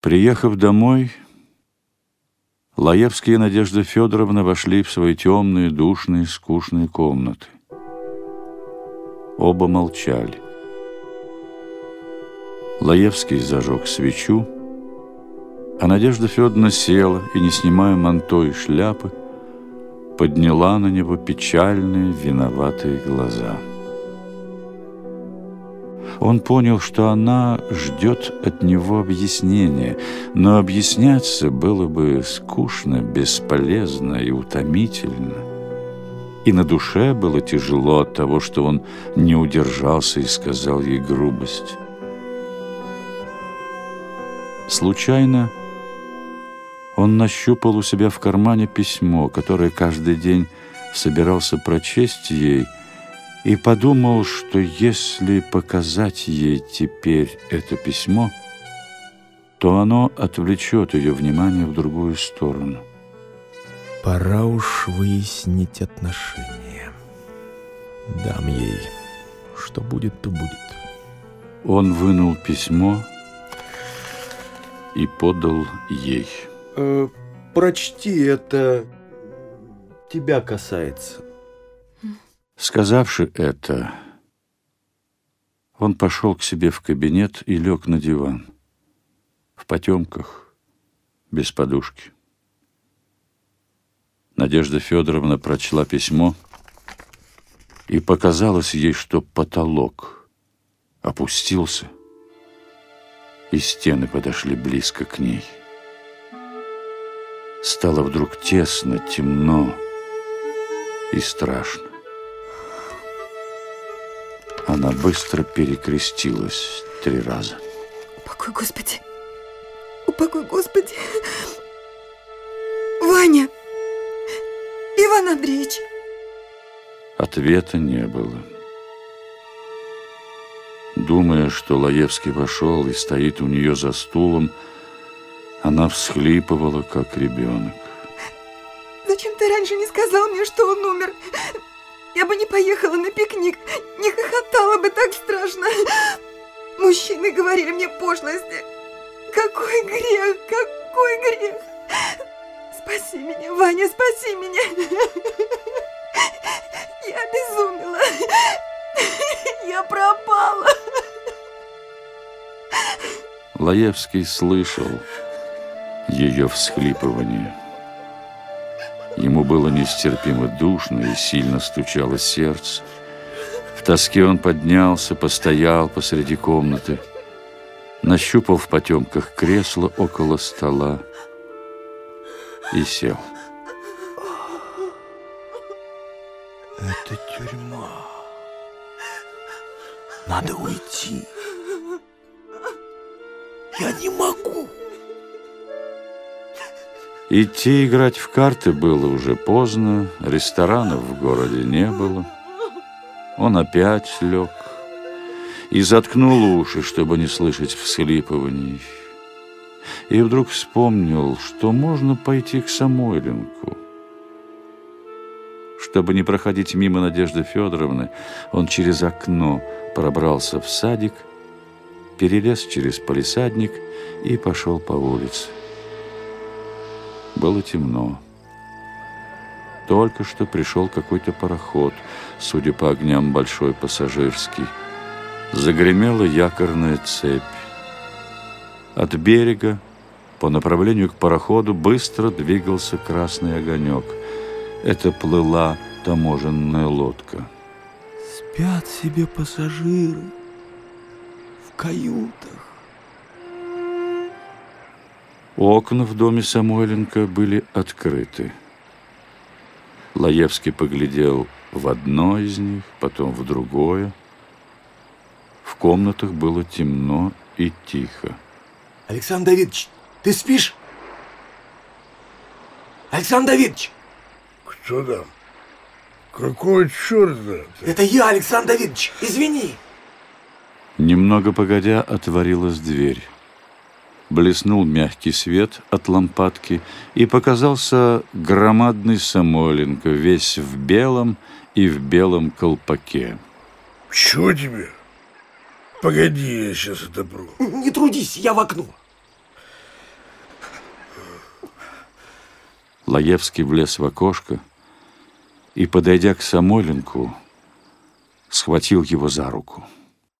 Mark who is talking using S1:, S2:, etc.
S1: Приехав домой, Лаевские и Надежда Федоровна вошли в свои темные, душные, скучные комнаты. Оба молчали. Лаевский зажег свечу, а Надежда Федоровна села и, не снимая манто и шляпы, подняла на него печальные, виноватые глаза. Он понял, что она ждет от него объяснения, но объясняться было бы скучно, бесполезно и утомительно. И на душе было тяжело от того, что он не удержался и сказал ей грубость. Случайно он нащупал у себя в кармане письмо, которое каждый день собирался прочесть ей, и подумал, что если показать ей теперь это письмо, то оно отвлечет ее внимание в другую сторону.
S2: Пора уж выяснить отношения. Дам ей. Что будет, то будет.
S1: Он вынул письмо и подал ей.
S2: Э, прочти, это тебя касается.
S1: Сказавши это, он пошел к себе в кабинет и лег на диван. В потемках, без подушки. Надежда Федоровна прочла письмо, и показалось ей, что потолок опустился, и стены подошли близко к ней. Стало вдруг тесно, темно и страшно. Она быстро перекрестилась три раза.
S3: Упокой, Господи! Упокой, Господи! Ваня! Иван Андреевич!
S1: Ответа не было. Думая, что Лаевский вошел и стоит у нее за стулом, она всхлипывала, как ребенок.
S3: Зачем ты раньше не сказал мне, что он умер? Я бы не поехала на пикник, не хохотала бы так страшно. Мужчины говорили мне пошлости. Какой грех, какой грех. Спаси меня, Ваня, спаси меня. Я обезумела. Я пропала.
S1: Лаевский слышал ее всхлипывание. Ему было нестерпимо душно и сильно стучало сердце. В тоске он поднялся, постоял посреди комнаты, нащупал в потемках кресло около стола и сел.
S2: Это тюрьма. Надо уйти. Я не могу.
S1: Идти играть в карты было уже поздно, ресторанов в городе не было. Он опять лег и заткнул уши, чтобы не слышать всхлипываний. И вдруг вспомнил, что можно пойти к Самойленку. Чтобы не проходить мимо Надежды Федоровны, он через окно пробрался в садик, перелез через полисадник и пошел по улице. Было темно. Только что пришел какой-то пароход, судя по огням большой пассажирский. Загремела якорная цепь. От берега по направлению к пароходу быстро двигался красный огонек. Это плыла таможенная лодка.
S2: Спят себе пассажиры в каютах.
S1: Окна в доме Самойленко были открыты. Лаевский поглядел в одно из них, потом в другое. В комнатах было темно и тихо.
S2: Александр Давидович, ты спишь? Александр Давидович!
S4: Кто там? Какого черта?
S2: Это я, Александр Давидович, извини.
S1: Немного погодя отворилась дверь блеснул мягкий свет от лампадки, и показался громадный Самойленко, весь в белом и в белом колпаке.
S4: «Чего тебе? Погоди, я сейчас отобру».
S2: «Не трудись, я в окно».
S1: Лаевский влез в окошко и, подойдя к Самойленку, схватил его за руку.